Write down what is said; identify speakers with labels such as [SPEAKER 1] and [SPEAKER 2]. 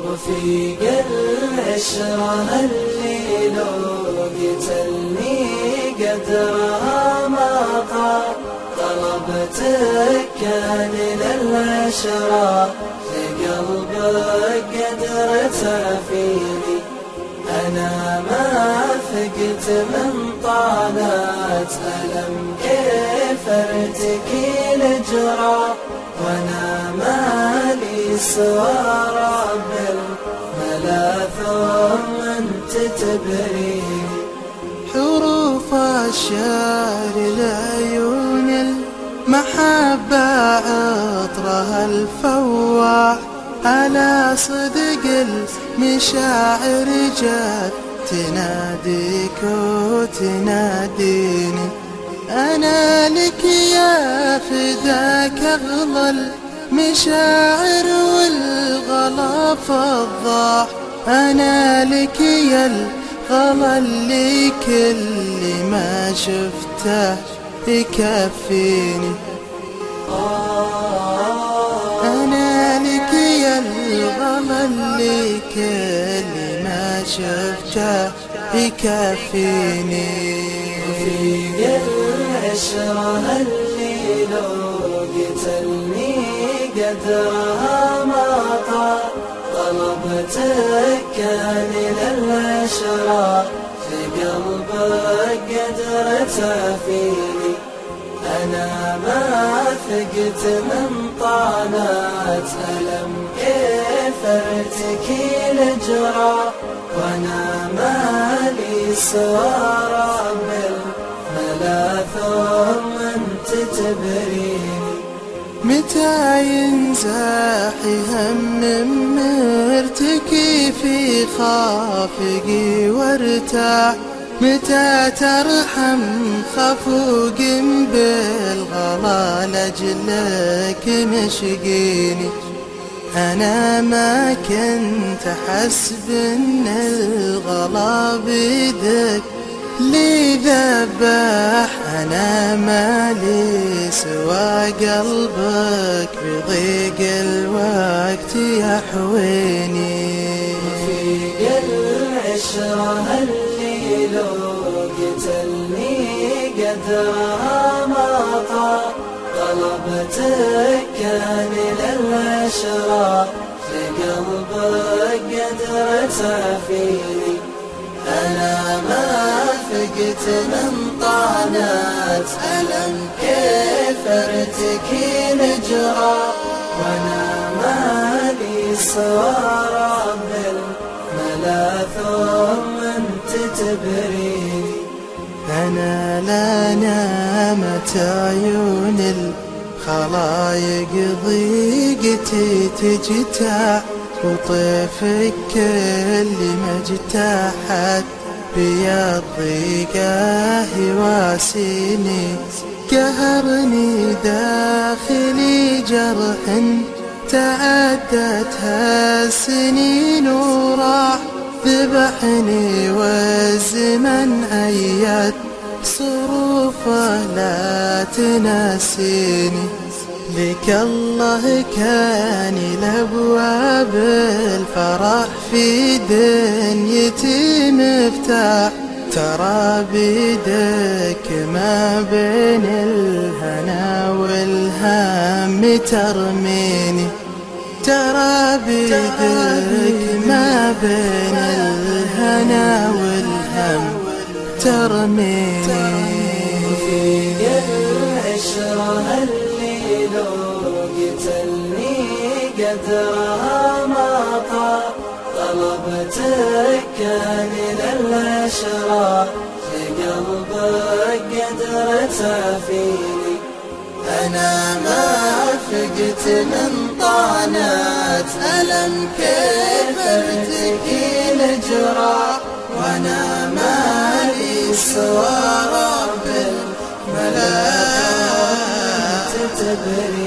[SPEAKER 1] رفيق العشرة اللي لو قتلني قدرها ما طال طلبتك كان للعشرة لقلبك قدرتها فيني أنا ما فقت من طالت ألم كيف ارتكي لجرى؟ وأنا مالي الملا ثم أنت تبريني
[SPEAKER 2] حروف الشعر العيون المحبة عطرها الفواح على صدق المشاعر جات تناديك وتناديني أنا لك يا فداك أغلى المشاعر والغلا فضاح أنا لك يا الغلا اللي كل ما شفته يكفيني. أنا لك يا الغلا اللي كل ما شفته يكفيني.
[SPEAKER 1] رفيق العشرة اللي لو قتلني قدرها ما طال طلبتك كان للعشرة في قلبك قدرتها فيني أنا ما فقت من طالت ألم كيف ارتكي لجرى وأنا مالي سوى رب الملا ثم أنت تبريني.
[SPEAKER 2] متى ينزاح هم مرتكي في خافقي وارتاح؟ متى ترحم خفوق بالغلا لجلك مشقيني أنا ما كنت حسب إن الغلا بيدك لي ذبح أنا مالي. سوى قلبك بضيق الوقت يحويني
[SPEAKER 1] رفيق العشرة اللي لو قتلني قدرها ما طلبتك كان للعشرة في قلبك قدرتها فيني ما فقت من طالت ألم كيف ارتكي نجرى وأنا مالي سوى رب الملا ثم أنت تبريني
[SPEAKER 2] أنا لا نامت عيون الخلايق ضيقتي تجتاح وطيفك كل ما اجتاحت بيا الضيقة يواسيني قهرني داخلي جرح تعدتها السنين وراح ذبحني والزمن أيد صروفه لا تنسيني لك الله كان لأبواب الفرح في دنيتي مفتاح ترى بيدك ما بين الهنا والهم ترميني. ترى بيدك ما بين الهنا والهم ترميني.
[SPEAKER 1] رفيق العشرة اللي لو قتلني قدرها طلبتك كان للعشرة في قلبك قدرتها فيني أنا ما فقت من طعنت ألم كيف أرتكي لجرى وأنا مالي سوى رب الملا تتبري